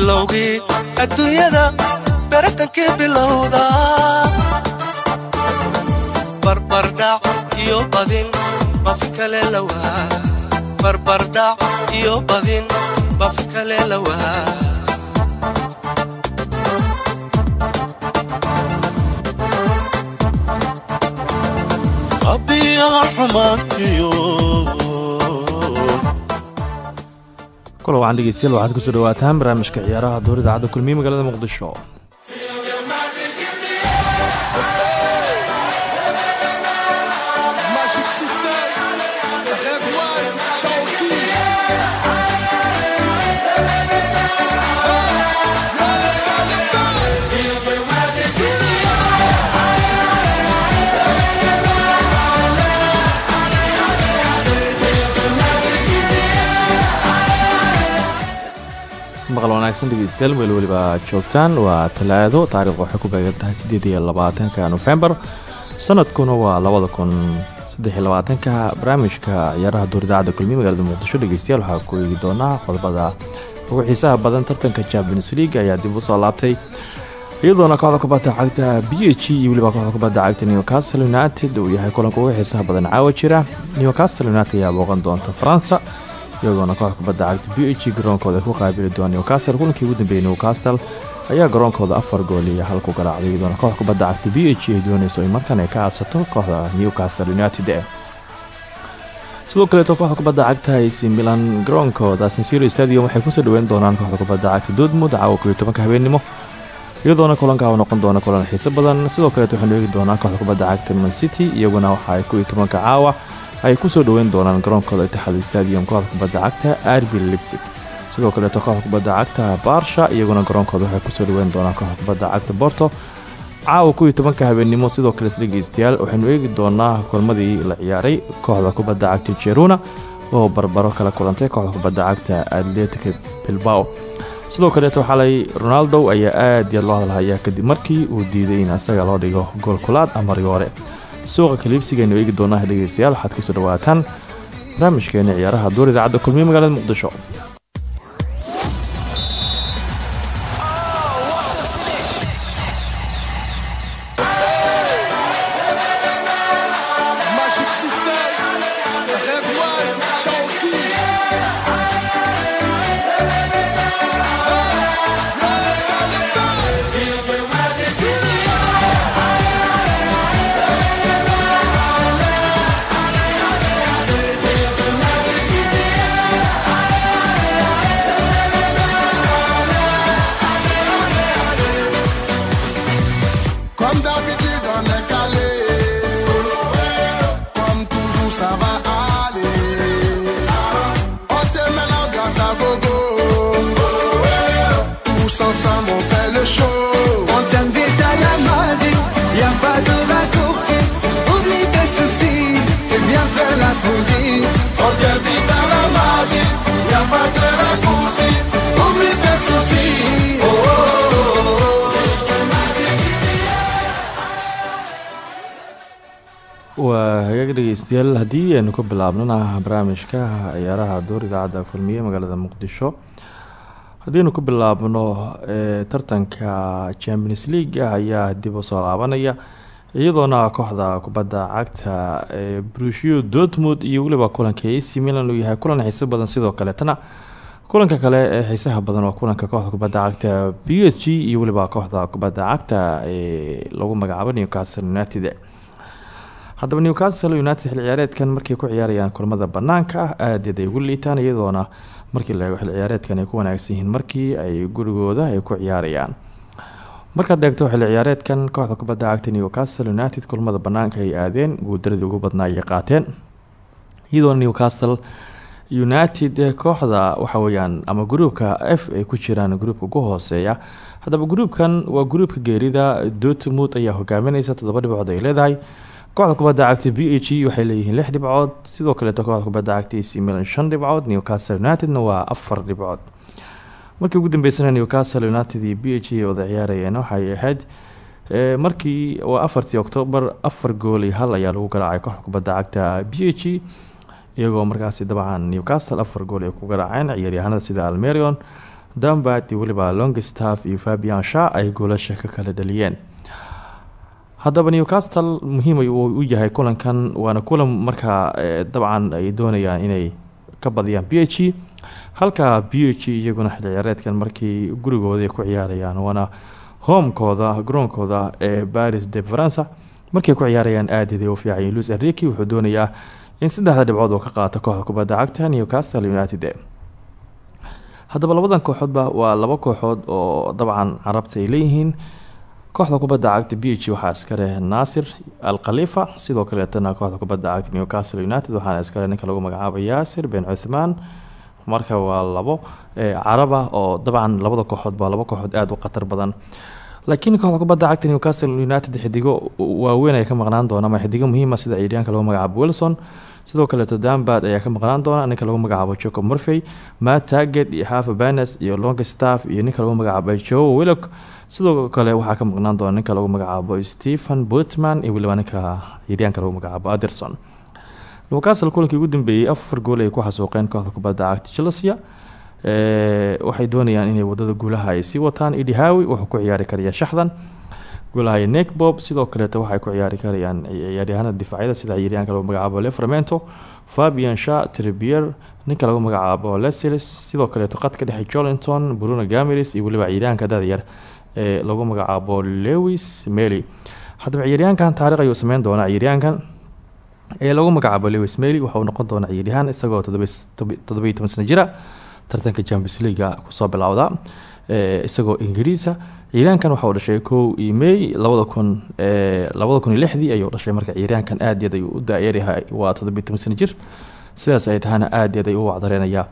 bilowgii adduunyada baratankii bilowda. Barbardhac iyo badin baafin kale lawaa barbardhac iyo badin baafin kale lawaa kula wacan dhegeystayaal waxaad ku soo dhawaataan barnaamijka ciyaaraha door idaacadda kulmiye magaalada muqdisho maqal wanaagsan dhegeystayaal meel weliba joogtaan. Waa talaado taariikhdu waxay ku beegan tahay siddeed iyo sanadkuna waa labada kun barnaamijka ciyaaraha door idaacadda kulmiye muqdisho dhegeystayaal waxaa ku eegi doonaa qodobada ugu xiisaha badan. Tartanka champions league ayaa dib u soo laabtay. Iyadoona kooxda kubadda cagta b h iyo weliba kooxda kubadda cagta newcastle united uu yahay kulanka ugu xiisaha badan caawa jira. Newcastle united ayaa booqan doonta faransa iyagoona kooxda kubadda cagta b garoonkooda ku qaabili doona newcastle. Kulankii ugu dambeeyey newcastle ayaa garoonkooda afar gool iyo hal ku garaacday iyadoona kooxda kubadda cagta b h ay dooneyso in markan ay ka aadsato kooxda newcastle united sidoo kaleeto kooxda kubadda cagta ac milan garoonkooda sinsiro stadium waxay ku soo dhaweyn doonaan kooxda kubadda cagta dortmund caawa kooiyo tobanka habeenimo iyadoona kulanka u noqon doona kulan xiiso badan. Sidoo kaleeto waxaynu eegi kooxda cagta man city iyaguna waxa ay kooiyo tobanka caawa ay ku soo dhaweyn doonaan garoonkooda itixaad stadium kooxda kubadda cagta arbi lipsig sidoo kaleeto kooxda kubadda cagta barsha iyaguna garoonkooda waxay ku soo dhaweyn doonaan kooxda kubadda cagta borto caawa kuwii tobanka habeenimo sidoo kaleeto dhegeystayaal waxaynu eegi doonaa kulmadii la ciyaaray kooxda kubadda cagta jeruna oo barbaro kala kulantay kooxda kubadda cagta atletica bilbao. Sidoo kaleeto xalay ronaldo ayaa aad iyo loo hadalhayaa kadib markii uu diiday in asaga loo dhigo goolkulaad ama rigoore suuqa kaliibsigaynu eegi doonaa dhegeystayaal waxaad ka soo dhawaataan barnaamijkeena ciyaaraha duur idaacadda kulmiye magaalada muqdisho waa hagaag dhegeystayaal haddii aynu ka bilaabnana barnaamijka ciyaaraha door idaacadda kulmiye magaalada muqdisho. Haddiinu ku bilaabno tartanka champions league ayaa dib u soo laabanaya iyadoona kooxda kubadda cagta ee brushio dortmund iyo weliba kulanka ac milan uu yahay kulan xiiso badan sidoo kaleetana kulanka kale ee xiisaha badan waa kulanka kooxda kubadda cagta b s g iyo weliba kooxda kubadda cagta ee lagu magacaabo newcastle united haddaba newcastle united xil ciyaareedkan markay ku ciyaarayaan kulamada banaanka ah aadaed ay ugu liitaan iyadoona markii la xil ciyaareedkan ay ku wanaagsan yihiin markii ay gurigooda ay ku ciyaarayaan. Markaad eegto xil ciyaareedkan kooxda kubadda cagta newcastle united kulamada banaanka ay aadeen guuldaradii ugu badnaa ayay qaateen. Iyadoona newcastle united kooxda waxa weyaan ama gruupka f ay ku jiraan gruupka ugu hooseeya. Haddaba gruupkan waa gruupka geerida dortmund ayaa hogaamineysa toddoba dhibcood ay leedahay kooxda kubadda cagta b h e waxay leeyihiin lix dhibcood sidoo kaleeto kooxda kubadda cagta ac milan shan dhibcood newcastle unitedna waa afar dhibcood. Markii ugu dambeysana newcastle united iyo b e wada ciyaarayeen waxay ahayd markii waa afartii octoobar afar gool iyo hal ayaa lagu garaacay kooxda kubadda cagta b e iyagoo markaasi dabcan newcastle afar gool ay ku garaaceen ciyaaryahanada sida almerion dambad iyo longstaff iyo fabian sha ay goolasha ka kala dhaliyeen haddaba newcastle muhiim uu u yahay kulankan waana kulan markaa dabcan ay doonayaan inay ka badiyaan b h e. Halka b e iyaguna xil ciyaareedkan markii gurigooda ku ciyaarayaan waana homekooda garoonkooda ee baris de faransa markay ku ciyaarayaan aadaday u fiicay luis enriqi wuxuu doonayaa in saddexda dhibcood uu ka qaato kooxda kubadda cagta newcastle united. Haddaba labadan kooxoodba waa laba kooxood oo dabcan carabta ay leeyihiin kooxda kubadda cagta b waxaa iskale naasir al khalifa sidoo kaleetana kooxda kubadda cagta newcastle united waxaana iskale ninka lagu magacaabo yaasir ben cuthmaan marka waa labo caraba oo dabcan labada kooxood baa laba kooxood aada u khatar badan. Laakiin kooxda kubadda cagta newcastle united xidigo waaweyn ay ka maqnaan doona ama xidigo muhiima sida ciyaaryaanka lagu magacaabo wilson sidoo kaleeto dambad ayaa ka maqnaan doona ninka lagu magacaabo jacob murphy matt target iyo hafa banes iyo longstaff iyo ninka lagu magacaabo joe willock. Sidoo kale waxaa ka maqnaan doona ninka lagu magacaabo stephen butman iyo weliba ninka ciyaaryaanka lagu magacaabo aderson newcastle kulankii ugu dambeeyey afar gool ay ku xasuuqeen kooxda kubadda cagta chelsea. Waxay doonayaan inay waddada guulaha ay sii wataan. Idi hawi wuxuu ku ciyaari karaya shaxdan golahay nekbob sidoo kaleeto waxay ku ciyaari karayaan ciyaaryahanada difaacyada sida ciyaaryahanka lagu magacaabo leframento fabian sha tribier ninka lagu magacaabo lesels sidoo kaleeto qadka dhexe jolinton bruno gamiris iyo weliba ciyaaryahanka dadayar ee lagu magacaabo lewis mely haddaba ciyaaryahankan taariikh ayuu sameyn doonaa ciyaaryahankan ee lagu magacaabo lewis mely waxauu noqon doonaa ciyaaryahan isagoo toddobiyi toban jira tartanka champions leaga ku soo bilowda isagoo ingiriisa ciyaaryahankan waxa uu dhashay kow iyo may labada kun labada ayuu dhashay. Marka ciyaaryahankan aad yaad ayuu u da-yaryahay waa toddobiyi toban jir. Sidaas ay tahana aad yaad u wacdareenayaa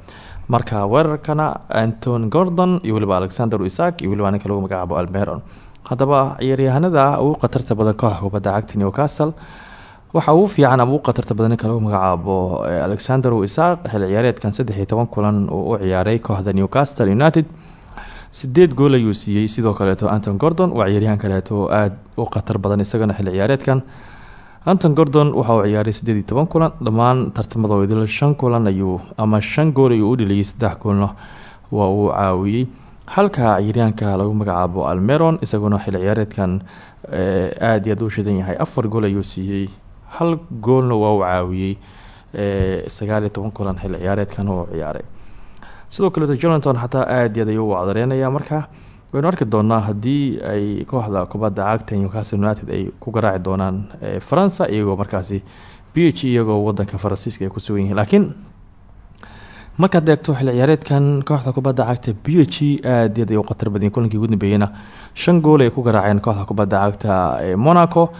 marka weerarkana anton gordon iyo weliba alexander isak iyo weliba ninka lagu magacaabo almeron. Haddaba ciyaaryahanada ugu khatarta badan kooxa kubadda cagta newcastle waxa ugu fiican ama ugu badan ninka lagu magacaabo alexander isak xil ciyaareedkan saddex iyo toban kulan uu u ciyaaray kooxda newcastle united sideed gool ayuu siiyey sidoo kaleeto anton gordon waa ciyaaryahan kaleeto oo aada u khatar badan isagana xil ciyaareedkan. Anton gordon waxa uu ciyaaray sideed iyo toban kulan dhammaan shan kulan ayuu ama shan gool ayuu u dheliyay saddex goolna waa uu caawiyey. Halka ciyaaryahanka lagu magacaabo almeron isaguna xil ciyaareedkan aada iyo aad u shidan yahay. Afar gool ayuu siiyey hal goolna waa uu caawiyey sagaal iyo kulan xil ciyaareedkan uu ciyaaray sidoo kaleeto jonathan xataa aad ayuu u wacdareynaya marka waynu arki doonaa haddii ay kooxda kubadda cagta newcastle united ay ku garaaci doonaan faransa iyagoo markaasi b h iyagoo wadanka faransiiska ay ku sugan yihiin. Laakiin markaad eegto xil ciyaareedkan kooxda kubadda cagta b iyo aad ay u kulankii ugu dambeeyeyna shan gool ay ku garaaceen kooxda kubadda cagta monaco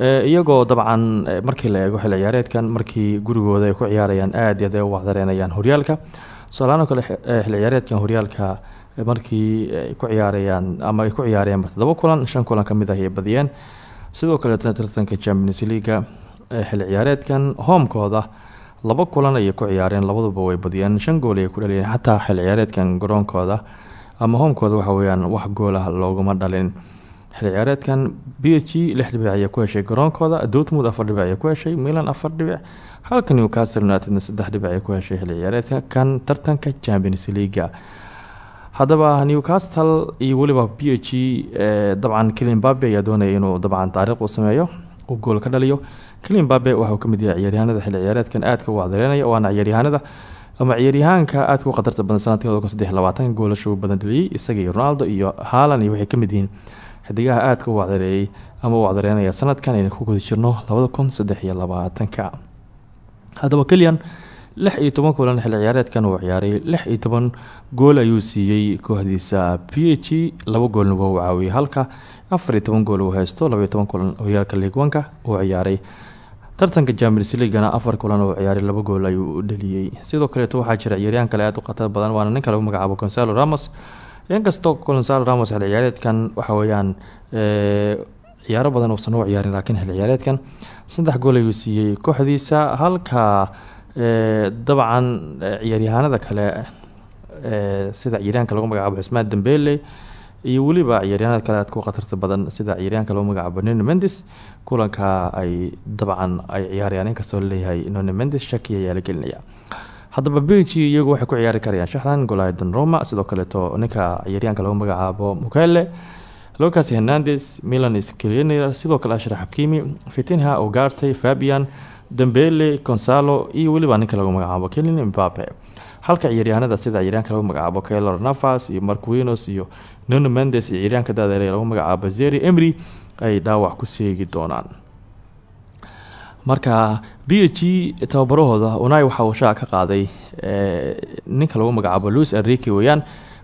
iyagoo dabcan markii la eego xil ciyaareedkan markii gurigooda ay ku ciyaarayaan aad ay u wacdareenayaan horyaalka soalaano kale xil ciyaareedkan horyaalka markii ay ku ciyaarayaan ama ay ku ciyaareenba toddoba kulan shan kulan ka mid ah ay badiyeen. Sidoo kaleetna tartanka champions leaga xil ciyaareedkan hoomkooda laba kulan ayay ku ciyaareen labaduba way badiyeen. Shan gool ayay ku dhaliyeen xataa xil ciyaareedkan garoonkooda ama hoomkooda waxa weyaan wax goolah looguma dhalin. Xil ciyaareedkan lix dhibic ayaa ku heshay garoonkooda dortmund afar dhibic ayaa ku heshay milan afar dhibic halka newcastle unitedna saddex dhibic ay ku heshay xil ciyaareedka. Kan tartanka champions leaga haddaba newcastle iyo weliba b h g dabcan kilimbabe ayaa doonaya inuu dabcan taariikh u sameeyo uu gool ka dhaliyo. Kilimbabe waxauu ka mid yahay ciyaaryahanada xil ciyaareedkan aadka u wacdareynaya waana ciyaaryahanada. Ama ciyaaryahaanka aadka u khatarta badan sannadkii kun saddex badan dhaliyey isaga ronaldo iyo haalan iyo waxay ka mid yihiin xidigaha aadka u wacdareeyey ama u wacdareynaya sanadkan aynu ku guda jirno haddaba keliyan lix iyo toban kulan xil ciyaareedkan uu ciyaaray. Lix iyo toban gool ayuu siiyey kooxdiisa p g goolna waa uu halka afar iyo toban gool uu haysto labaiyo toban kulan horyaalka liigwanka uu ciyaaray. Tartanka champions leaguana afar kulan oo ciyaaray laba gool ayuu dhaliyey. Sidoo kaleeto waxaa jira ciyaaryahan kale aad u khatar badan waana ninka lagu magacaabo consalo ramos. Inkastoo consalo ramos xil ciyaareedkan waxa weeyaan ciyaaro badan uusan u ciyaarin laakiin xil ciyaareedkan saddex gool ayuu siiyey kooxdiisa halka dabcan ciyaaryahanada kale sida ciyaaryahanka lagu magacaabo cusmaan dambele iyo weliba ciyaaryahanada kale aad ku khatarta badan sida ciyaaryahanka lagu magacaabo nino mendes. Kulanka ay dabcan ay ciyaarayaan inkastoo la leeyahay nino mendes shaki ayaa la gelinaya. Haddaba iyagu waxay ku ciyaari karayaan shaxdan golahdan roma sidoo kaleeto ninka ciyaaryahanka lagu magacaabo mukele lucas hernandes milan scliner sidoo kale ashraf xakimi fitinha ogarte fabian dambele consalo iyo weliba ninka lagu magacaabo kelin mbape halka ciyaaryahanada sida ciyaaryahanka lagu magacaabo kaylor navas iyo marquinos iyo nono mendes iyo ciyaaryahanka daadere lagu magacaabo zeri emry ay dhaawac ku seegi doonaan. Marka b tababarahooda unai waxa uu shaaca ka qaaday ninka lagu magacaabo louis enrique weyaan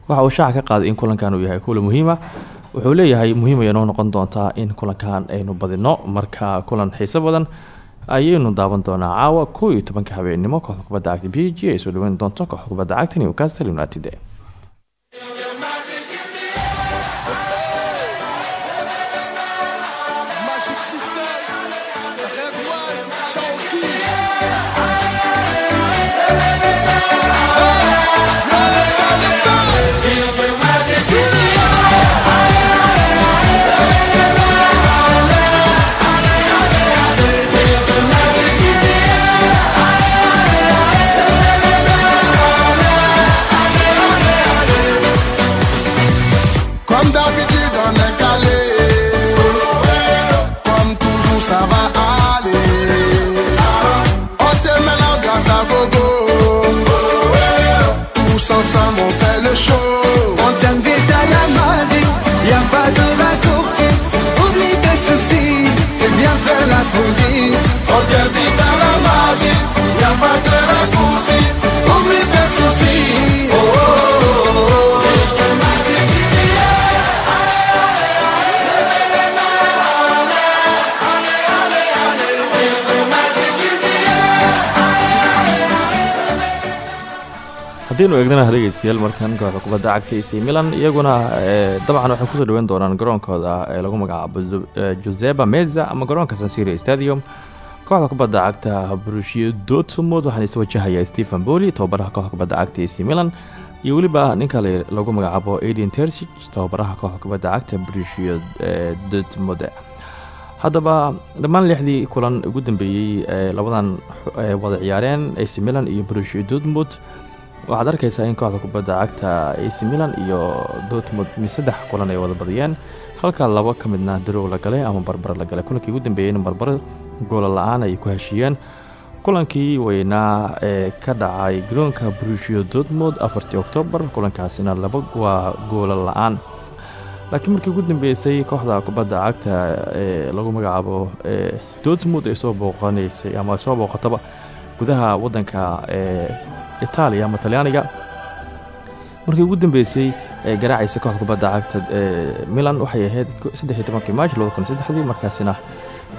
waxa uu shaaca ka qaaday in kulankan uu yahay kula muhiima wuxuu leeyahay muhiim ay noo noqon doontaa in kulankan aynu badino marka kulan xiiso badan ayaynu daawan doonaa caawa kow iyo tobanka habeennimo kooxda kubadda cagta b g ay soo dhaweyn doonto kooxda kubadda cagta newcastle united haddiinu eegnana dhegeystayaal markan kooxda kubadda cagta ac milan iyaguna dabcan waxay ku soo dhaweyn doonaan garoonkooda ee lagu magacaabo joseba meza ama garoonka sansirio stadium. Kooxda kubadda cagta brushio dortmund waxaana is wajahaya stephen boli tababaraha kooxda cagta ac milan iyo weliba ninka lagu magacaabo adin tersig tababaraha kooxda cagta brushio dortmund. Haddaba dhammaan lixdii kulan ugu dambeeyey ee labadan wada ciyaareen ac milan iyo brushio dortmund waxaad arkaysaa in kooxda kubadda cagta ac milan iyo dortmund saddex kulan ay wada badiyeen. Halka laba ka midna darow la galay ama barbar la galay. Kulankii ugu dambeeyeyna barbar goola la'aan ay ku heshiiyeen. Kulankii weynaa ee ka dhacay garoonka brushio dortmund afartii oktoobar. Kulankaasina laba waa goola la'aan laakiin markii ugu dambeysay kooxda kubadda cagta ee lagu magacaabo dortmund ay soo booqanaysay ama soo booqataba gudaha wadanka ee itaaliya ama talyaaniga markii ugu dambeysay ee garaacaysa kooxda kubadda cagta milan waxay ahayd saddexdii markaasina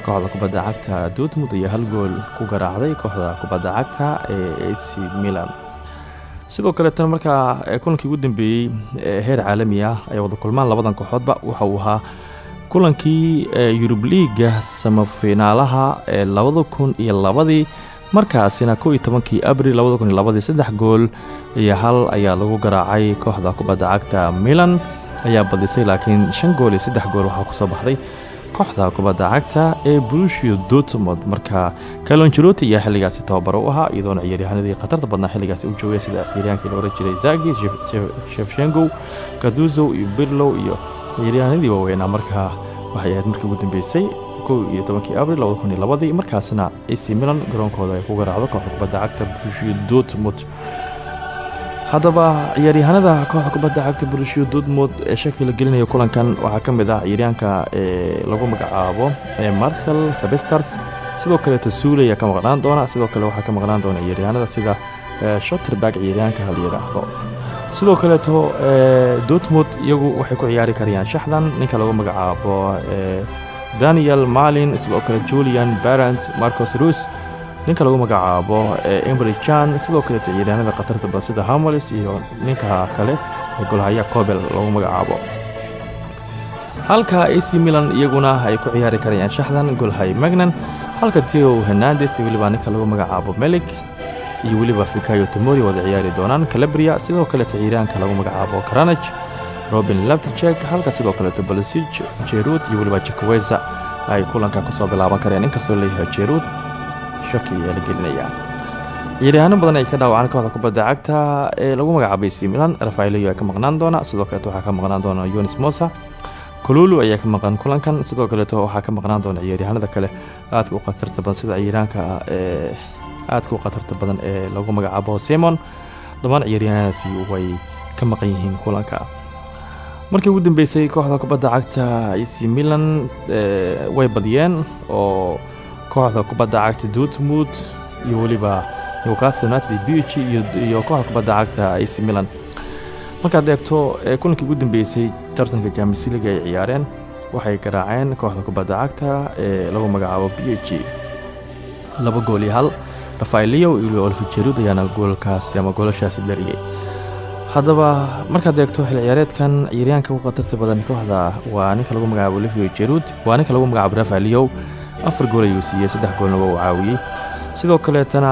kooxda kubadda cagta dortmund ayaa hal gool ku garaacday kooxda kubadda cagta ee ac milan. Sidoo kaleetana markaa kulankii ugu dambeeyey heer caalami ah ay wada kulmaan labadan kooxoodba waxa uu ahaa kulankii yurub liiga samafinaalaha ee labada kun iyo labadii markaasina kow iyo abril labada kun iyo labadii saddex gool iyo hal ayaa lagu garaacay kooxda kubadda cagta milan. Ayaa badisay laakiin shan gool iyo saddex gool waxaa ku soo baxday kooxda kubadda cagta ee brushio dortmund. Marka kalonjeloti ayaa xilligaasi tababaro u ahaa iyadoona ciyaaryahanadii khatarta badnaa xilligaasi u joogay sida ciyaaryahankii la jiray zagi shefshengow kaduzow iyo birlow iyo ciyaaryahanadii waaweynaa. Markaa waxay ahayd markii ugu dambeysay iyo tobankii abril labada markaasna ac milan garoonkooda ay ku garaacdo kooxda cagta brushio dortmund. Haddaba ciyaaryahanada kooxda cagta brushio dortmund ee shaki la gelinayo kulankan waxaa ka mid ah ciyaaryahanka ee lagu magacaabo marcel sabester sidoo kaleeto suule ayaa ka maqnaan doona sidoo kale waxaa ka maqnaan doona ciyaaryahanada sida shotterberg ciyaaryahanka la yidhaahdo sidoo kaleeto dortmund iyagu waxay ku ciyaari karayaan shaxdan ninka lagu magacaabo daniel malin sidoo kale julian barant marcos rus ninka lagu magacaabo ee embry jan sidoo kaleeto ciyaaryahanada khatarta badan sida hamolis iyo ninka kale ee golhaya cobel lagu magacaabo. Halka ac milan iyaguna ay ku ciyaari karayaan shaxdan golhay magnan halka tio hernandes iyo weliba ninka lagu magacaabo melik iyo weliba fikayo tomori wada ciyaari doonaan calabria sidoo kaleeto ciyaaryahanka lagu magacaabo karanaj robin lafticek halka sidoo kaleeto balosij jerud iyo weliba jakaweza ay kulanka ku soo bilaaban kareen inkastoo leeyahay jerud shaki ayaa la gelinaya. Ciyaaryahaano badan ay ka dhaawacaan kooxda kubadda cagta ee lagu magacaabay c milan. Rafaelio ayaa ka maqnaan doona sidoo kaleeto waxaa ka maqnaan doona yonis mosa. Kululu ayaa ka maqan kulankan sidoo kaleeto waxaa ka maqnaan doona ciyaaryahanada kale. Aadka u khatarta badan sida ciyaaryahanka ee aadka u khatarta badan ee lagu magacaabo simon dhammaan ciyaaryahanadaasi way ka maqan yihiin kulanka markii ugu dambeysay kooxda kubadda cagta ac milan way badiyeen oo kooxda kubadda cagta dortmund iyo weliba newcastle united b iyo kooxda kubadda cagta ac milan. Markaad eegto kulankii ugu dambeysay tartanka jamis liga ay ciyaareen waxay garaaceen kooxda kubadda cagta ee lagu magacaabo b h laba gool iyo hal. Rafaelio iyo olfijerud ayaana goolkaasi ama goolashaasi dariyey haddaba markaad eegto xil ciyaareedkan ciyaaryahanka ugu khatarta badan kooxda waa ninka lagu magacaabo olivio jerud waa ninka lagu magacaabo rafaelio afar gool ayuu siiyey saddex goolna waa uu caawiyey. Sidoo kaleetana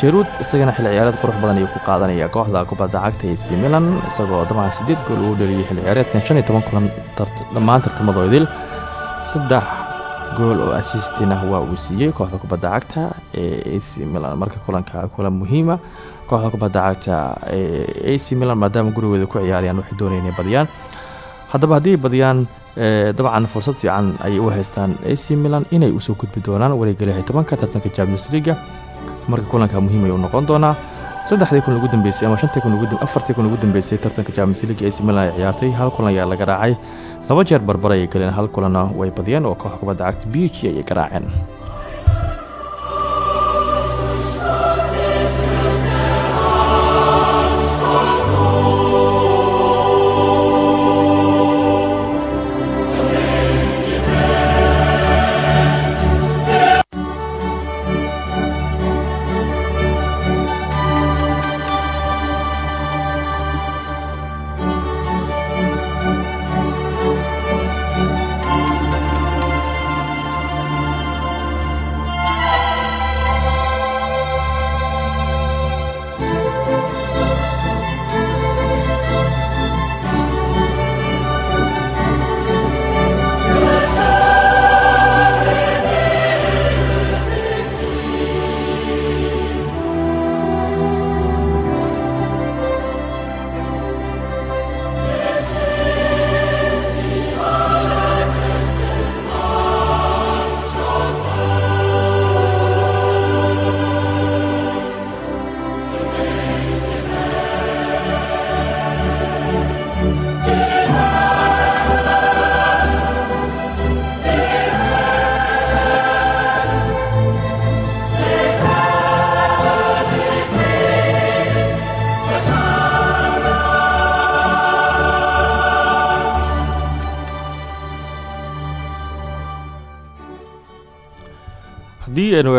jerud isagana xil ciyaareed qurux badan ayuu ku qaadanaya kooxda kubadda cagta ac milan isagoo dabcan siddeed gool uu dhaliyey xil ciyaareedkan shan iyo toban kulan dhammaan tartamado idil saddex gool oo assistina waa uu siiyey kooxda kubadda cagta ee ac milan. Marka kulanka kulan muhiima kooxda kubadda cagta ee ac milan maadaama gurigeeda ku ciyaarayaan waxay doonaya inay badiyaan. Haddaba haddii ay badiyaan dabcan fursad fiican ayay u haystaan ac milan inay u soo gudbi doonaan iyo tobanka tartanka champions leaga marka kulanka muhiim ayuu noqon doonaa. Saddexdii kun ugu dambeysay ama shantii kun afartii kun ugu dambeysay tartanka champions league ac milan ay ciyaartay. Hal kulan ayaa laga raacay laba jeer barbar ayay galeen hal kulanna way badiyeen oo kooxda kubadda cagta b h ayay garaaceen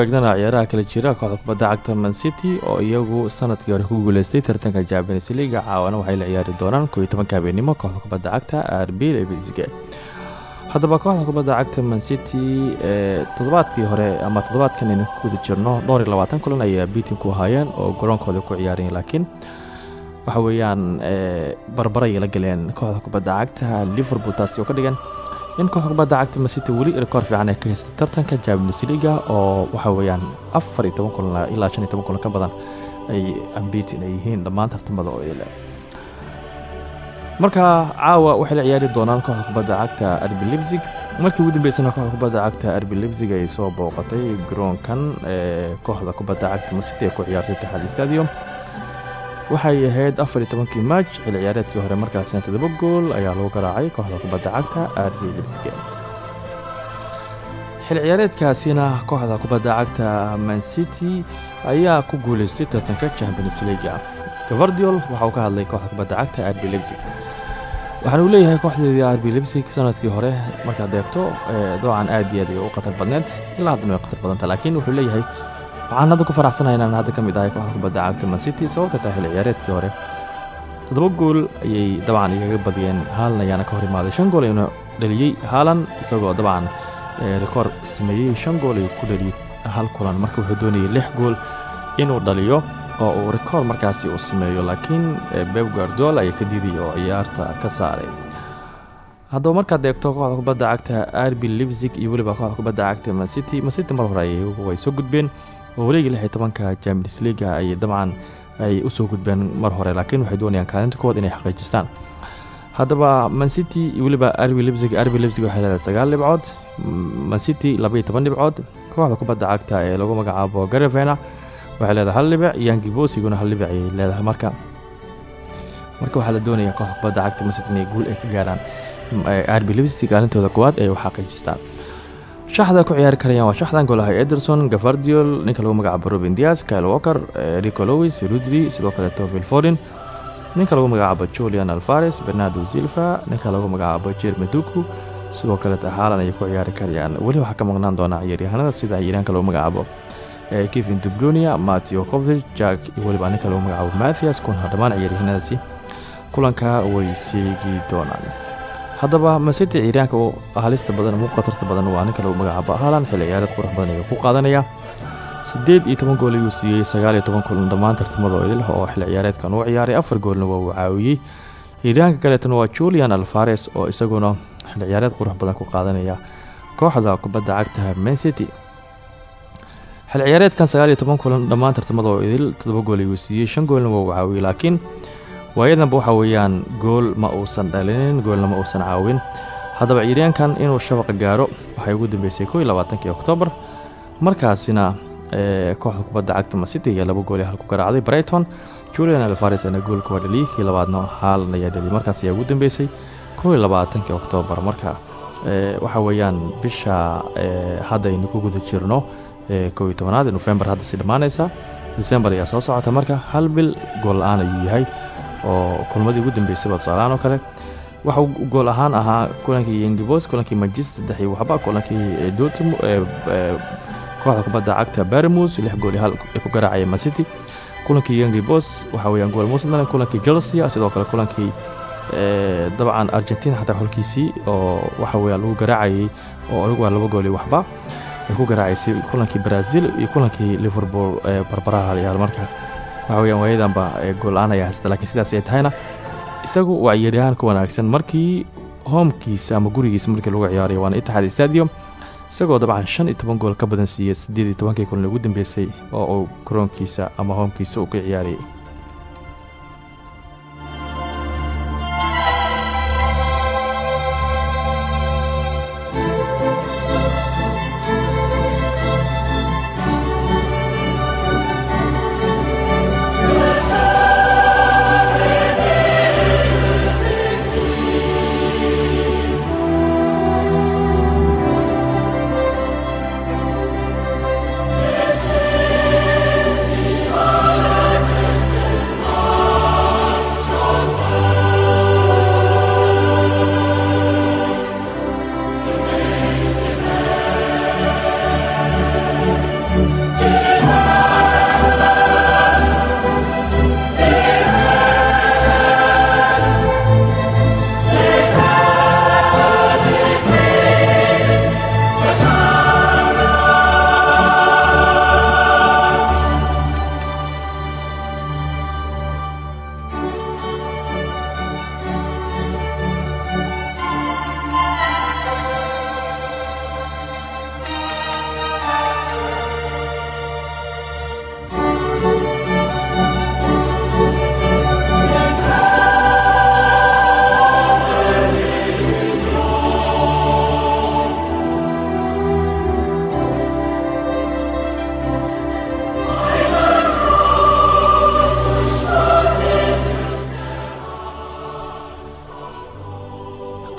eegnana ciyaaraha kala jira kooxda kubadda cagta man city oo iyagu sannadkii hore ku guuleystay tartanka champions leaga caawana waxay la ciyaari doonaan kooiyo tobanka kooxda kubadda cagta rb lebsg haddaba kooxda kubadda cagta man city ee toddobaadkii hore ama toddobaadkan aynu ku jirno dhowr iyo labaatan kulan ayaa biitin ku ahaayeen oo garoonkooda ku ciyaareen laakiin waxa weeyaan barbaray la galeen kooxda kubadda cagta liverpool taasi oo ka dhigan in kooxda kubadda cagta masity weli rikoor fiican ay ka haystay tartanka champions leaga oo waxa weeyaan afar iyo toban kulan ilaa shan iyo toban kulan ka badan ay ambitin ay yihiin dhammaan tartamada oo ile marka caawa waxay la ciyaari doonaan kooxda kubadda cagta arbi libzig markii ugu dambeysana kooxda kubadda cagta arbi libzig ay soo booqatay garoonkan ee kooxda kubadda cagta masity ee ku ciyaartay taxal stadium waxay ahayd afar iyo maaj xilli ciyaareedkii hore markaasina toddoba gool ayaa lagu garaacay kooxda kubadda cagta rb libsige xilli ciyaareedkaasina kooxda kubadda cagta man city ayaa ku guuleystay tartanka champions leaga gavardiol waxa uu ka hadlay kooxda kubadda cagta rb libsig waxaana uu leeyahay kooxdeedii arb lebsig sannadkii hore markaad eegto dabcan aad iyo aad ay u khatar badneed ilaa haddana way khatar badanta laakiin wuxuu leeyahay waxaan hadda ku faraxsanahay inaan hadda ka mid ahay kooxda kubadda cagta mancity sababta tahay xilli ciyaareedkii hore. Toddoba gool ayay dabcan igaga badiyeen. Haalan ayaana ka hor imaaday. Shan gool ayuuna dhaliyey haalan isagoo dabcan rikoor sameeyey shan gool ayuu ku dhaliyey hal kulan marka wuxuu doonayay lix gool inuu dhaliyo oo uu rikoor markaasi uu sameeyo laakiin beb guardiola ayaa ka diiday oo ciyaarta ka saaray. Haddaba markaad eegto kooxda kubadda cagta arbi libzig iyo weliba kooxda kubadda cagta mancity mancity mar hore way soo gudbeen oo wareegii lix iyo tobanka champions leaga ayay dabcan ay u soo gudbeen mar hore laakiin waxay doonayaan kaalinta kowaad inay xaqiijistaan. Haddaba mancity iyo weliba arbi libzig arbi libzig waxay leedahay sagaal dhibcood mancity labaiyo toban dhibcood kooxda kubadda cagta ee lagu magacaabo garevena waxay leedahay hal dhibic yangi bosiguna hal dhibic ayay leedahay marka. Marka waxaa la doonaya kooxda kubadda cagta mancity inay guul ay ka gaaraan arbi libzig kaalintooda koowaad ay u xaqiijistaan shaxda ku ciyaari karayaan waa shaxdan golaha ederson gavardiol ninka lagu magacaabo robin dias kyle walker rico lowis rudri sidoo kale tovil fordin ninka lagu julian alfares bernardo silva ninka lagu magacaabo jermeduku sidoo kale haalan ayay ku ciyaari karayaan. Weli waxaa ka maqnaan doonaa ciyaaryahanada sida ciyaaryahanka lagu magacaabo kevin dubrunia mateo covig jack iyo weliba ninka mathias. Kuna dhammaan ciyaaryahanadaasi kulanka way seegi doonaan haddaba masiti ciiryaanka u halista badan ugu khatarta badan waa ninka lagu magacaabo. Haalan qurux badan ayuu ku qaadanaya. Siddeed iyo toban gool ayuu siiyey sagaal iyo toban dhammaan tartamada idil oo xilli ciyaareedkan uu ciyaaray. Afar goolna waa uu caawiyey. Ciiryaanka kaleetana waa julian alfares oo isaguna xilli ciyaareed qurux badan ku qaadanaya kooxda kubadda cagta mancity xilli ciyaareedkan sagaal iyo toban kulan dhammaan tartamada oo idil toddoba gool ayuu siiyey shan goolna waa uu caawiyey laakiin waayadanba waxa weeyaan gool ma uusan dhalinin goolna ma uusan caawin. Haddaba ciiryaankan inuu shabaqa gaaro waxay ugu dambeysay ko iyo labaatankii oktoobar markaasina kooxda kubadda cagta masiti ayaa laba gool ku garaacday brighton. Julian alfares ana goolka waa dhaliyey kii labaadna haalan ayaa dhaliyay. Markaas ayaa ugu dambeysay ko iyo labaatankii oktoobar marka waxa weeyaan bisha haddaynu ku guda jirno ko iyo tobanaad nofembar hadda si dhammaanaysa decembar ayaa soo socota. Marka hal bil gool ayuu yahay oo kulmadii ugu dambeysayba tusaalahaan oo kale. Waxau gool ahaan ahaa kulankii yengibos kulankii majis saddex iyo waxba kulankii dotim kooxda kubadda cagta barimus lix gool iyo hal ay ku garaacaya macity kulankii yengibos waxa weeyaan gool muslim kulankii chelsea sidoo kale kulankii dabcan argentina xataa xolkiisii oo waxa weeyaan lagu garaacayay oo ayagu waa laba gool iyo waxba ay ku garaacaysay kulankii brazil iyo kulankii liverpool barbaraha yaal marka waxa weyaan waayadanba gool-aan ayaa haysta lakiin sidaas ay tahayna isagu waa ciyaaryahaan ka wanaagsan. Markii hoomkiisa ama gurigiisa markii lagu ciyaarayo waana itixaad stadium isagoo dabcan shan iyo toban gool ka badan siiyey siddeed iyo tobankii kulan ugu dambeysay oo uu garoonkiisa ama hoomkiisa uu ka ciyaarayay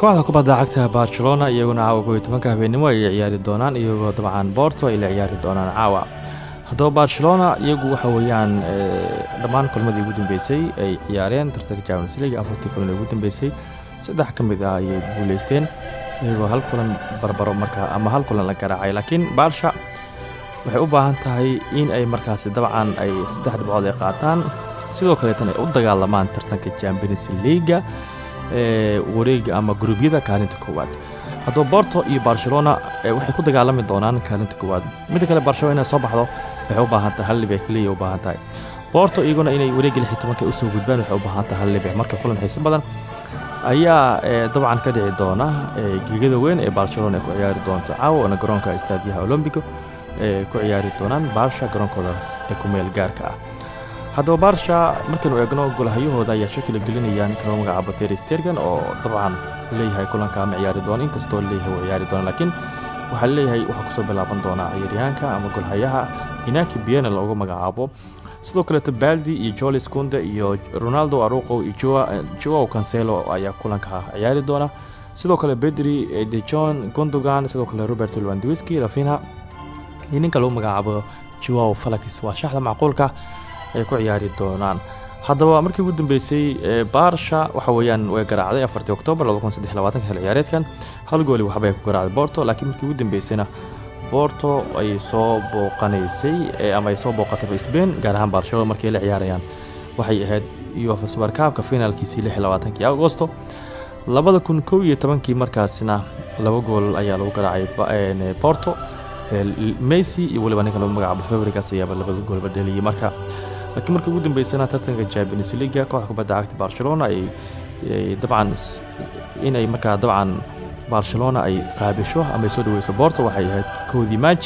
kooxda kubadda cagta barcelona iyaguna caawa koiyo tobanka habeenimo ayay ciyaari doonaan iyagoo dabcan borto ay la ciyaari doonaan caawa. Haddaba barcelona iyagu waxa weeyaan dhammaan kulmadii ugu dambeysay ay ciyaareen tartanka champions league afartii kulan ugu dambeysay saddex ka mid ah ayay guuleysteen iyagoo hal kulan barbaro markaa ama hal kulan la garaacay. Laakiin baarsha waxay u baahan tahay in ay markaasi dabcan ay saddex dhibcood ay qaataan sidoo kaleetan ay u dagaalamaan tartanka champions leaga ee wareega ama guruubyada kaalinta koowaad. Haddaba borto iyo barcelona waxay ku dagaalami doonaan kaalinta koowaad. Midda kale barcelona inay soo baxdo waxay u baahan tahay hal libic keliya u baahan tahay. Borto iyaguna inay wareegga lix iyo tobanka u soo gudbaan waxay u baahan tahay hal libic marka kulan xiise badan ayaa dabcan ka dhici doona gegada weyn ee barcelona ay ku ciyaari doonta caawana garoonka istaadiyaha olombico ee ku ciyaari doonaan baarsha garoonkooda ee ku meel gaarka ah haddaba baarsha markaynu eegno golahayahooda ayaa shakila gelinayaan kala magacaabo terstergan oo dabcan leeyahay kulanka ama ciyaari inkastoo leeyahay uu ciyaari doona laakiin waxaa leeyahay waxaa ku soo bilaaban doonaa ciyaaryahaanka ama golhayaha inaki biena loogu magacaabo. Sidoo kaleeto baldi iyo jolis kunde iyo ronaldo aruqo iyo joao cancelo ayaa kulanka ciyaari doona. Sidoo kale bedri de john gondogan sidoo kale robert lwandiwiski rafina iyo ninka lagu magacaabo joao falakis waa shaxda macquulka ay ku ciyaari doonaan. Haddaba markii ugu dambeysay baarsha waxa weeyaan way garaacday afartii oktoobar xil ciyaareedkan hal gooli waxbay ku garaacday borto laakiin markii ugu dambeysayna borto ay soo booqanaysay ama ay soo booqatayba sbain gaar ahaan barcelona markay la ciyaarayaan. Waxay ahayd uefa subarkaabka finaalkiisii kii agosto. labada kun kow iyo tobankii markaasina laba gool ayaa lagu garaacay borto messi iyo waliba ninka lagu magacaabo fabrigas ayaaba labada goolba dheliyay marka laakiin markii ugu dambeysana tartanka champions leaga kooxda kubadda cagta barcelona ay dabcan inay markaa dabcan barcelona ay qaabisho ama ay soo dhaweyso borto waxay ahayd koodii maaj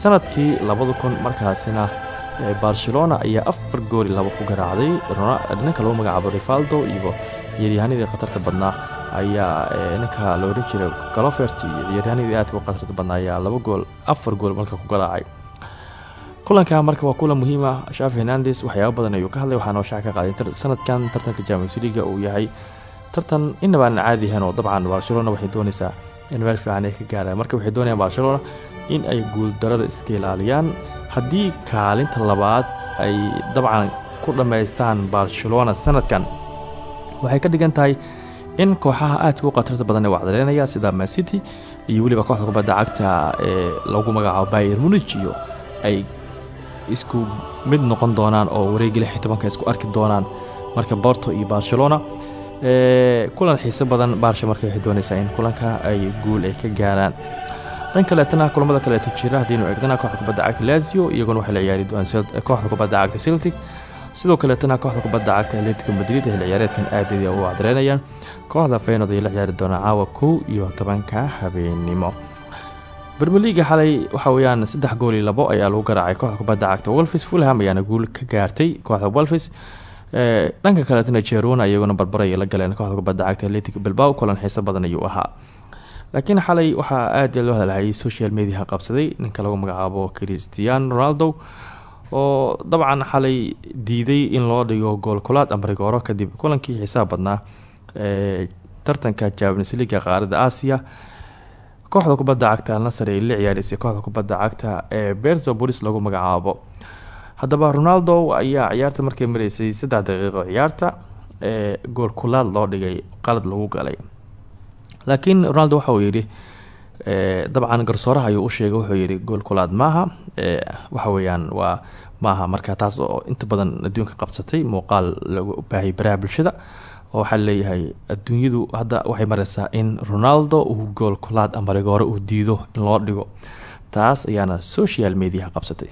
sannadkii labada kun. Markaasina barcelona ayaa afar gooli laba ku garaacday. Ninka lagu magacaabo rifaldo iyo ciyaaryahanadii khatarta badnaa ayaa ninka la odhan jiray galofert iyo ciyaaryahanadii aadka u badnaa ayaa laba gool afar gool marka ku garaacay kulanka marka waa kulan muhiima shafi hernandes waxyaaba badan ayuu ka hadlay waxaana shaac ka qaaday sanadkan tartanka champions leaga uu yahay. Tartan inaba aan caadi ahayn oo dabcan barcelona waxay doonaysaa in meel fiican ay ka gaaraan. Marka waxay doonayaan barcelona in ay guuldarada iska ilaaliyaan. Haddii kaalinta labaad ay dabcan ku dhammaystaan barcelona sanadkan waxay ka dhigan tahay in kooxaha aadka u khatarta badan ee wacdareynaya sida mancity iyo weliba kooxda kubadda cagta ee lagu magacaabo bayer munich iyo ay isku mid noqon doonaan oo wareegi tobanka isku arki doonaan marka borto iyo barcelona. Kulan xiise badan baarsha marka waxay doonaysaa in kulanka ay guul ay ka gaaraan. Dhan kaleetana kulamada kaleeto jira haddiinu eegdana kooxda kubadda cagta lazio iyaguna waxay la ciyaari doonaan kooxda kubadda cagta celtic. Sidoo kaleetana kooxda kubadda cagta atletico madrid xil ciyaareedkan aadaya u wacdareynayaan kooxda feynood ay la ciyaari doonaan caawa kow iyo tobanka habeenimo bermeliga xalay waxa weyaan saddex gool iyo labo ayaa lagu garaacay kooxda kubadda cagta wolfis fulham ayaana guul ka gaartay kooxda wolfis dhanka kaleetana jerona iyaguna barbaray la galeen kooxda kubadda cagta atletic bilbao. Kulan xiiso badan ayuu ahaa. Laakiin xalay waxaa aad loo hadalhayay social mediaha qabsaday ninka lagu magacaabo christian ronaldo oo dabcan xalay diiday in loo dhigo goolkulaad amrigooro kadib kulankii xisaab badnaa ee tartanka champions leaga qaaradda aasiya kooxda kubadda cagta alnasar ay la ciyaaraysay kooxda kubadda cagta ee berzo bolis lagu magacaabo. Haddaba ronaldo ayaa ciyaarta markay maraysay saddex daqiiqo ciyaarta ee goolkulaad loo dhigay qalad lagu galay. Laakiin ronaldo waxa uu yidhi dabcan garsooraha ayuu u sheegay wuxuu yidhi goolkulaad maaha waxa weeyaan waa maaha marka taas oo inta badan adduunka qabsatay muuqaal lagu baahiyay baraha bulshada oo waxaa leeyahay adduunyadu hadda waxay mareysaa in ronaldo uu goolkulaad ama rigoore uu diido in loo dhigo. Taas ayaana social mediaha qabsatay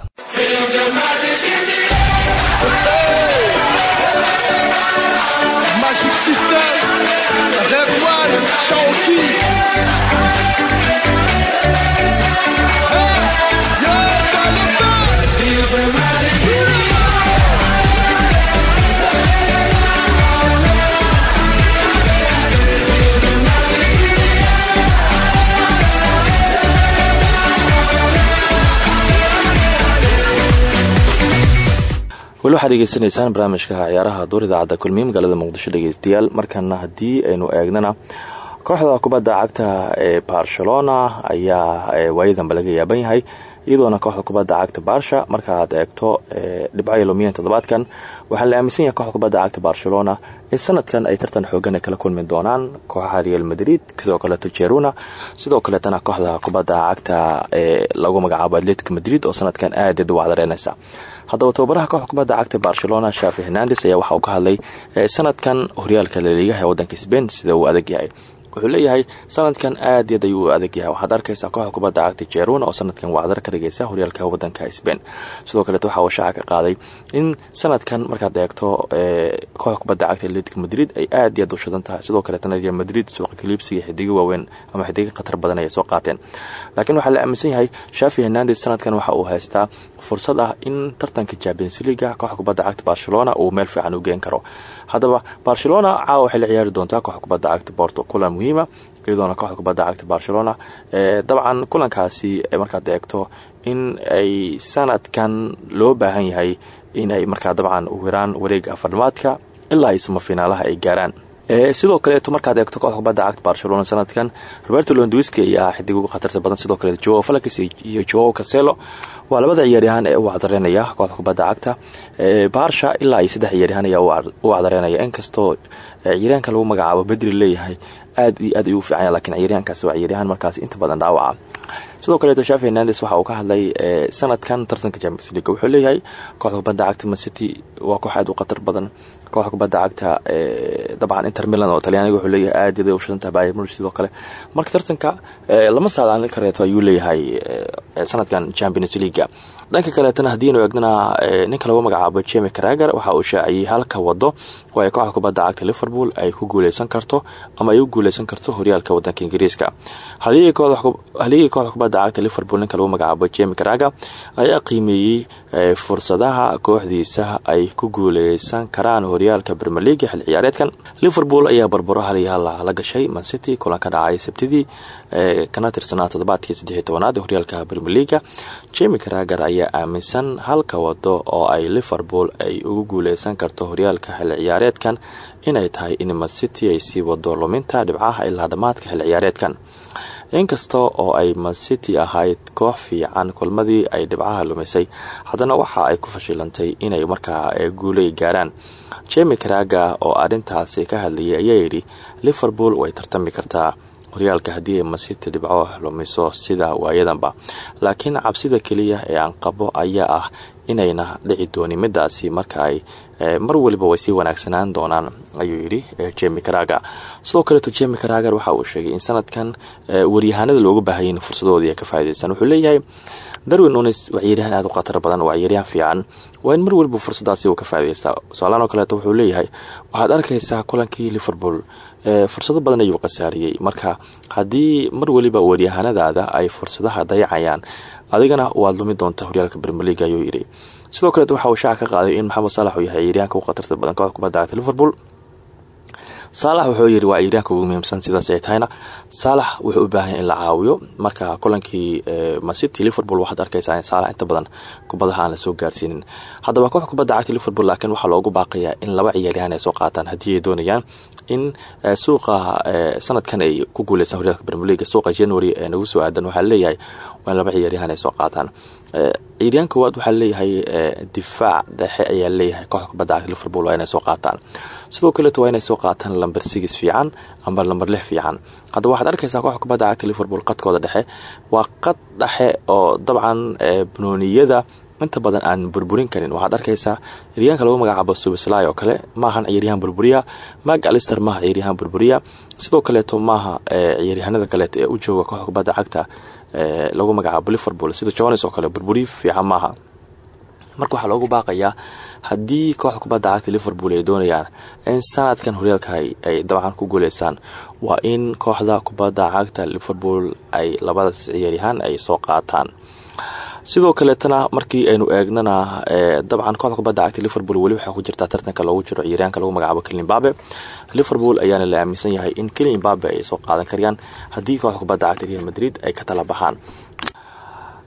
weli waxaad degeysanaysaan barnaamijka ciyaaraha duur idaacadda kulmiye magaalada muqdisho dhegeystayaal markana haddii aynu eegnana kooxda kubadda cagta ee barcelona ayaa waayadanba laga yaaban yahay iyadoona kooxda kubadda cagta barsha markaaad eegto dhibco lumiyeen toddobaadkan waxaa la aaminsan yahay kooxda kubadda cagta barcelona in sanadkan ay tartan xoogan kala kulmi doonaan kooxaha real madrid sidoo kaleeto jeruna sidoo kaleetana kooxda kubadda cagta ee lagu magacaabo atletic madrid. Oo sanadkan aadaed u wacdareynaysa haddaba tababaraha kooxda kubadda cagta barcelona shafi hernandes ayaa waxa uu ka hadlay sanadkan horyaalka laliigaha ee wadanka sbain sida uu adag yahay wuxuu leeyahay sanadkan aad yaad ayuu adag yahay. Waxaad arkaysaa kooxda kubadda cagta jeruna oo sanadkan wacdar ka dhigaysa horyaalka wadanka sbain sidoo kaleeto waxa uu shaaca ka qaaday in sanadkan markaad eegto kooxda kubadda cagta atletic madrid ay aad yaad u shadan tahay. Sidoo kaleetana real madrid suuqa kaliibsiga xidigo waaweyn ama xidigo khatar badan ayay soo qaateen. Laakiin waxaa la aaminsan yahay shafi hernandes sanadkan waxa uu haystaa fursad ah in tartanka champions leaga kooxda kubadda cagta barcelona uu meel fiican u geen karo. Haddaba barcelona caawa waxay la ciyaari doontaa kooxda kubadda cagta borto kulan muhiima iyadoona kooxda kubadda cagta barcelona. Dabcan kulankaasi markaad eegto in ay sanadkan loo baahan yahay in ay markaa dabcan wiraan wareega afarnimaadka ilaa ay samafinaalaha ay gaaraan. Sidoo kaleeto markaad eegto kooxda kubadda cagta barcelona sanadkan roberto londwiski ayaa xidig khatarta badan. Sidoo kale joao falix iyo joao caselo waa labada ciyaaryahaan ee u wacdareynaya kooxda kubadda cagta. Barsha ilaa iyo saddex ciyaaryahaan ayaa u inkastoo ciyaaryahanka lagu magacaabo bedri leeyahay aad iyo aad ayuu u fiicanya lakiin ciyaaryahankaasi waa ciyaaryahaan markaas inta badan dhaawaca. Sidoo kaleeto shafi hernandes waxa uu ka hadlay sanadkan tartanka champions league wuxuu leeyahay kooxda kubadda cagta macity waa koox aad u khatar badan. Kooxda kubadda cagta dabcan inter milan oo talyaaniga wuxuu leeyahay aad yaday u shidantahay bayr sidoo kale. Marka tartanka lama saadaalin kareeto ayuu leeyahay sanadkan champions leaga dhanka kaleetana haddiinu eegnana ninka lagu magacaabo jemi crager waxa uu shaaciyey halka wado oo ay kooxda kubadda cagta liverpool ay ku guuleysan karto ama ay u guuleysan karto horyaalka wadanka ingiriiska. Haligii kooxda kubadda cagta liverpool ninka lagu magacaabo jemi crager ayaa qiimeeyey fursadaha kooxdiisa ay ku guuleysan karaan horyaalka brmer leaga xil ciyaareedkan. Liverpool ayaa barbaro hal iyo hal la gashay mancity kulan ka dhacay sabtidii kana tirsanaa toddobaadkii saddexiy tobanaad horyaalka brmer leaga jemi crager ayaa aaminsan halka wado oo ay liverpool ay ugu guuleysan karto horyaalka xil ciyaareedkan inay tahay in mancity ay sii wado luminta dhibcaha ilaa dhammaadka xil ciyaareedkan. Inkasta oo ay mancity ahayd koox fiican kulmadii ay dhibcaha lumisay haddana waxa ay ku fashilantay inay markaa guulay gaaraan. Jemi craga oo arrintaasi ka hadlayay ayaa yidhi liverpool way tartami kartaa horyaalka haddii ay mancity dhibco lumiso sida waayadanba. Laakiin cabsida keliya ee aan qabo ayaa ah inayna dhici doonin midaasi marka ay mar waliba way sii wanaagsanaan doonaan ayuu yidhi jemi craga sidoo kaleeto jemi crager waxa uu sheegay in sanadkan waryahaanada looga baahaya in fursadoodii ay ka faa'idaystaan wuxuu leeyahay darwin unis waa ciyaaryahan aada u khatar badan waa ciyaaryahan fiican. Waa mar waliba fursadaasi uu ka faa'idaystaa soalaan oo kaleeto wuxuu leeyahay waxaad arkaysaa kulankii liverpool fursado badan ayuu khasaariyey marka haddii mar waliba waryahanadaada ay fursadaha dayacayaan adigana waad lumi doontaa horyaalka brmer league ayuu yidhi. Sidoo kaleet waxa uu shaaca ka qaaday in maxamed saalax uu yahay ciyaaryahanka u khatarta badan kooxda kubadda liverpool. Saalax wuxuu yidhi waa ciyaaryahanka ugu muhiimsan sidaas ay tahayna. Saalax wuxuu u baahanya in la caawiyo. Marka kulankii macity liverpool waxaad arkaysaa in saalax inta badan kubadaha aan la soo gaarsiinin. Haddaba kooxda kubadda liverpool laakiin waxaa loogu baaqayaa in laba ciyaaryahan ay soo qaataan. Haddii ay doonayaan in suuqa sanadkan ay ku guuleysan horyaalka brmer leaga suuqa january ee nagu soo aadan. Waxaa leeyahay waa laba ciyaaryahan ay soo qaataan. Ciyaaryahan koowaad waxaa leeyahay difaac dhexe ayaa leeyahay kooxda kubadda cagta liverpool waa inay soo qaataan. Sidoo kaleeto waa inay soo qaataan lamber sigis fiican ama lamber lix fiican. Haddaba waxaad arkaysaa kooxda kubadda cagta liverpool qadkooda dhexe. Waa qad dhexe oo dabcan banooniyada inta badan aan burburin karin. Waxaad arkaysaa ciyaaryahanka lagu magacaabo subislay oo kale. Maahan ciyaaryahan burburiya. Mag alister maaha ciyaaryahan burburiya. Sidoo kaleeto maaha ciyaaryahanada kaleeto ee u jooga kooxda kubadda cagta lagu magacaabo liverpool. Sida jones oo kale burburi fiican maaha marka waxaa loogu baaqayaa haddii kooxda kubadda cagta liverpool ay doonayaan in sanadkan horyaalka ay dabcan ku guuleysaan waa in kooxda kubadda cagta liverpool ay labadaas ciyaaryahaan ay soo qaataan sidoo kaleetana markii aynu eegnana dabcan kooxda kubadda cagta liverpool weli waxaa ku jirtaa tartanka loogu jiro ciyaaryahanka lagu magacaabo kelimbabe liverpool ayaana la aaminsan yahay in kelimbabe ay soo qaadan karayaan haddii kooxda kubadda cagta real madrid ay ka tala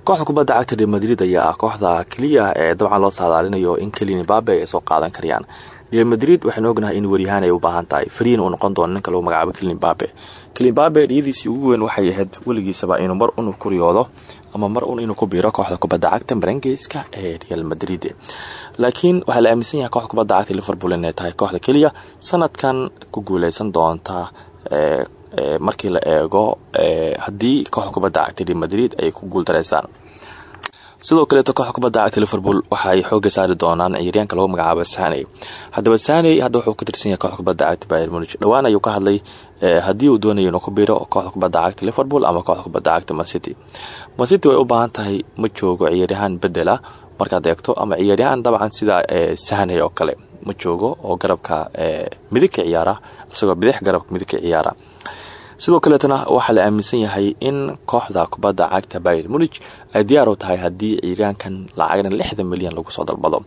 kooxda kubadda cagta real madrid ayaa ah kooxda keliya ee dabcan loo saadaalinayo in kelimbabe ay soo qaadan karayaan real madrid waxaynu ognahay in waryahaan ay u baahan tahay fariin uu noqon doono ninka lagu magacaabo klinbabe klinbabe dhiyadiisii ugu weyn waxay ahayd weligiisaba inuu mar unu kuriyoodo ama mar un inuu ku biiro kooxda kubadda cagta marengeyska ee real madrid. Laakiin waxaa la aaminsan yahay kooxda kubadda cagta liverpool inay tahay kooxda keliya sanadkan ku guuleysan doonta markii la eego haddii kooxda kubadda cagta real madrid ay ku guuldareystaan. Sidoo kaleeto kooxda kubadda cagta liverpool waxaay xooga saari doonaan ciyaaryaanka lagu magacaabo saney haddaba saney hadda wuxuu ka tirsan yahay kooxda kubadda cagta bayr munich. Dhowaan ayuu ka hadlay haddii uu doonayo inuu ku biiro kooxda kubadda cagta liverpool ama kooxda kubadda cagta mancity mancity way u baahan tahay ma joogo ciyaaryahaan bedela markaad eegto ama ciyaaryahaan dabcan sida sahney oo kale. Ma joogo oo garabka midig ka ciyaara isagoo bidix garabka midig ciyaara. Sidoo kaleetana waxaa la aaminsan yahay in kooxda kubadda cagta bayr munich ay diyaar u tahay haddii ciyaaryaankan lacagna lixdan milyan lagu soo dalbado.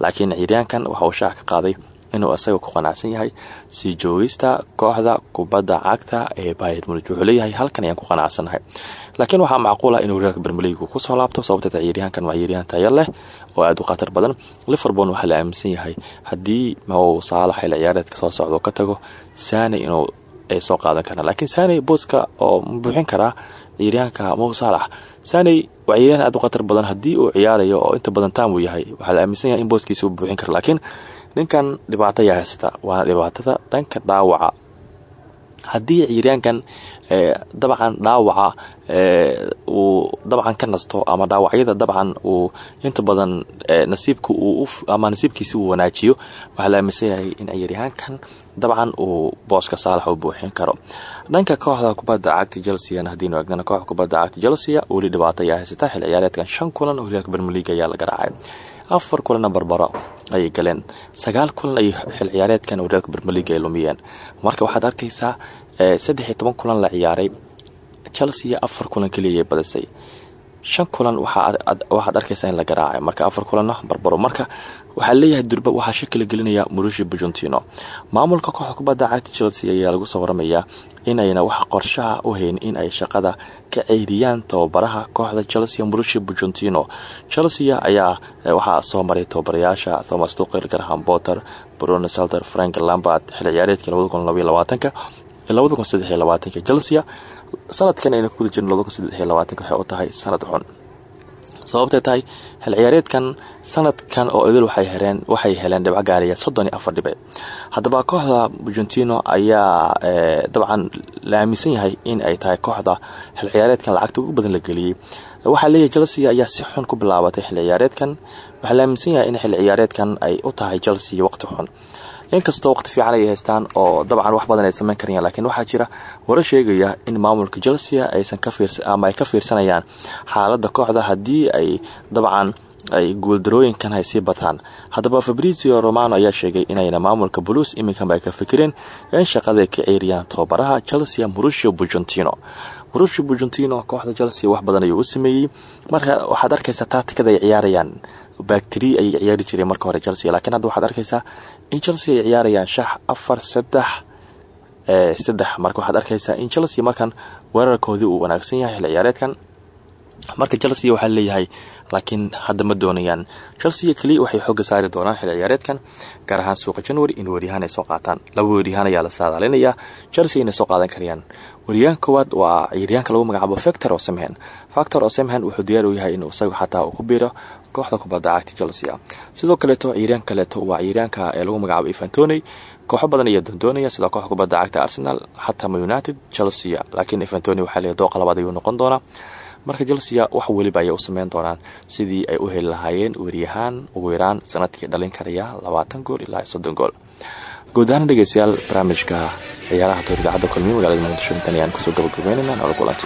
Laakiin ciyaaryaankan waxa uu shaac qaaday inuu isaga ku qanacsan yahay sii joogista kooxda kubadda cagta ee bayr munich. Wuxuu leeyahay halkan ayaan ku qanacsanahay laakiin waxaa macquul ah inuu reerka bermeligu ku soo laabto sababteeta ciyaaryahankan waa ciyaaryahan tayo leh oo aada u khatar badan. Liverpool waxaa la aaminsan yahay haddii mow saalax xil ciyaareedka soo socdo ka tago saane inuu ay soo qaadan karaan. Laakiin saney booska oo buuxin karaa ciyaaryahanka mow saalax saney waa ciyaaryahan aada u khatar badan. Haddii uu ciyaarayo oo inta badan taam uu yahay waxaa la aaminsan yahay in booskiisa uu buuxin karo laakiin ninkan dhibaato ayaa haysata waana dhibaatada dhanka dhaawaca. Haddii ciyaaryaankan dabcan dhaawaca uu dabcan ka nasto ama dhaawacyada dabcan uu inta badan nasiibka ama nasiibkiisa uu wanaajiyo waxaa la aaminsan in ciyaaryahaankan dabcan uu booska saalax u buuxin karo. Dhanka kooxda kubadda cagta chelseana haddiinu eegnana kooxda kubadda cagta chelsea weli dhibaato ayaa haysata xil ciyaareedkan shan kulan oo horyaalka bermeliga ayaa la garaacay afar kulanna barbaro ayay galeen. Sagaal kulan ay xil ciyaareedkan horyaalka bermeliga ay lumiyeen. Marka waxaad arkaysaa saddex iyo toban kulan la ciyaaray. Chelsea afar kulan keliya ay badisay shan kulan waxaad arkaysaa in la garaacay. Marka afar kulanna barbaro. Marka waxaa leeyahay durba waxaa shakila gelinaya murishi bujuntino maamulka kooxda kubadda cagta chelsea ayaa lagu soo waramayaa inayna wax qorshaha u hayn in ay shaqada ka ceyriyaan tababaraha kooxda chelsea murishi bujuntino chelsea ayaa waxaa soo maray tababarayaasha thomas tuqil graham botter bruno salter frank lambert xil ciyaareedkii chelsea sanadkan ayna ku guda jirin labada kun saddex iyo labaatanka waxay u tahay sanad xun. Sababtay tahay xil ciyaareedkan sanadkan oo idil waxay heleen dhibco gaaraya soddon iyo afar dhibic haddaba kooxda bujuntino ayaa dabcan la aaminsan yahay in ay tahay kooxda xil ciyaareedkan lacagta ugu badan la geliyey. Waxaa leeyahay chelsea ayaa si xun ku bilaabatay xil ciyaareedkan. Waxaa la yahay in xil ciyaareedkan ay u tahay chelsea waqti xun inkastoo waqti fiican ay haystaan oo dabcan wax badan ay samayn karayaan laakiin waxaa jira waro sheegaya in maamulka chelsea aysan ama ay ka fiirsanayaan xaaladda kooxda haddii ay dabcan ay guuldarooyinkan ay sii bataan. Haddaba fabrizio romano ayaa sheegay inayna maamulka buluus iminkanba ay ka fikireen in shaqada ay ka ceeriyaan tababaraha chelsea murusio bujuntino murusio bujuntino kooxda chelsea wax badan ayuu u sameeyey. Marka waxaad arkaysaa taatikada ay ciyaarayaan. Bacteri ayay ciyaari jireen marka hore chelsea laakiin hadda waxaad arkaysaa in chelsea ay ciyaarayaan shax afar saddex saddex. Marka waxaad arkaysaa in chelsea markan weerarkoodii uu wanaagsan yahay xil ciyaareedkan. Marka chelsea waxaa leeyahay laakiin hadda ma doonayaan. Chelsea keliya waxay xooga saari doonaan xil ciyaareedkan gaar ahaan suuqa january in weriyahaan ay soo qaataan. Laba weriyahaan ayaa la saadaalinayaa chelsea inay soo qaadan karayaan weriyahan koowaad waa ciyaaryahanka lagu magacaabo factor oo samhen factor oo samhen wuxuu diyaar u yahay inuu isagu xataa ku biiro kooxda kubadda cagta chelsea. Sidoo kaleeto ciyaaryahan kaleeto waa ciyaaryahanka ee lagu magacaabo evantony kooxo badan ayaa doondoonaya sida kooxda kubadda cagta arsenal xataa ma united chelsea. Laakiin evantony waxaa leeyahay dooqa ayuu noqon doonaa. Marka chelsea wax weliba ayay u sameyn doonaan. Sidii ay u heli lahaayeen weriyahaan ugu yaraan sannadkii dhalin karaya labaatan gool ilaa soddon gool guud ahaan dhegeystayaal barnaamijka ciyaaraha toor idaacadda kulmiye magaalada muqdisho intan ayaan ku soo gabagabeynayna nolol kulanti